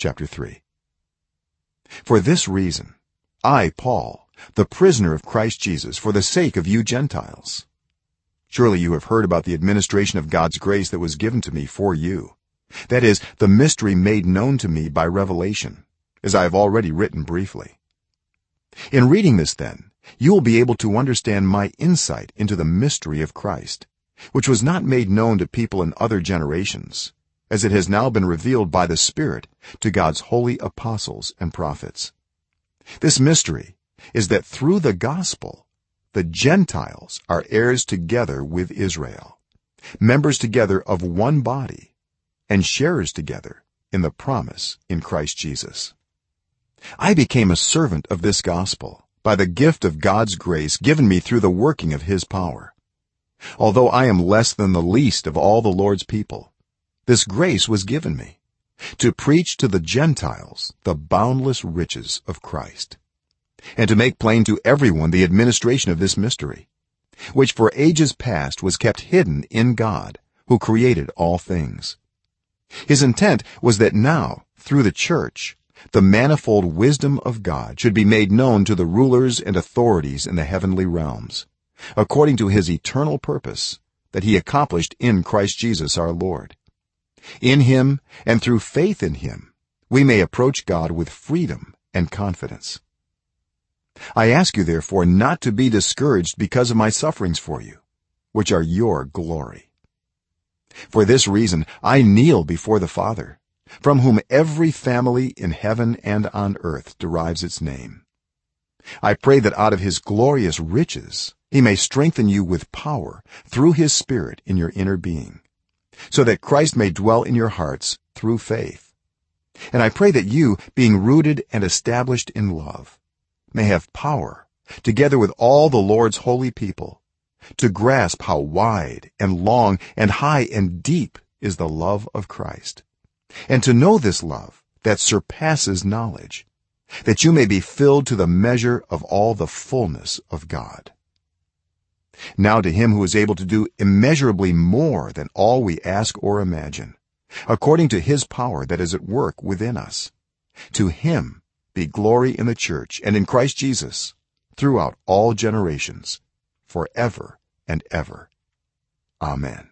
chapter 3 for this reason i paul the prisoner of christ jesus for the sake of you gentiles. Surely you have heard about the administration of god's grace that was given to me for you. That is the mystery made known to me by revelation as i have already written briefly. In reading this then you will be able to understand my insight into the mystery of christ which was not made known to people in other generations as it has now been revealed by the spirit to god's holy apostles and prophets. This mystery is that through the gospel the gentiles are heirs together with israel members together of one body and sharers together in the promise in Christ Jesus. I became a servant of this gospel by the gift of god's grace given me through the working of his power. Although i am less than the least of all the lord's people this grace was given me to preach to the gentiles the boundless riches of Christ and to make plain to everyone the administration of this mystery which for ages past was kept hidden in God who created all things. His intent was that now through the church the manifold wisdom of God should be made known to the rulers and authorities in the heavenly realms according to his eternal purpose that he accomplished in Christ Jesus our Lord in him and through faith in him we may approach God with freedom and confidence. I ask you therefore not to be discouraged because of my sufferings for you which are your glory. For this reason i kneel before the father from whom every family in heaven and on earth derives its name. I pray that out of his glorious riches he may strengthen you with power through his spirit in your inner being so that Christ may dwell in your hearts through faith. And i pray that you being rooted and established in love may have power together with all the lord's holy people to grasp how wide and long and high and deep is the love of Christ and to know this love that surpasses knowledge that you may be filled to the measure of all the fullness of God now to him who is able to do immeasurably more than all we ask or imagine according to his power that is at work within us. To him be glory in the church and in Christ Jesus throughout all generations forever and ever. Amen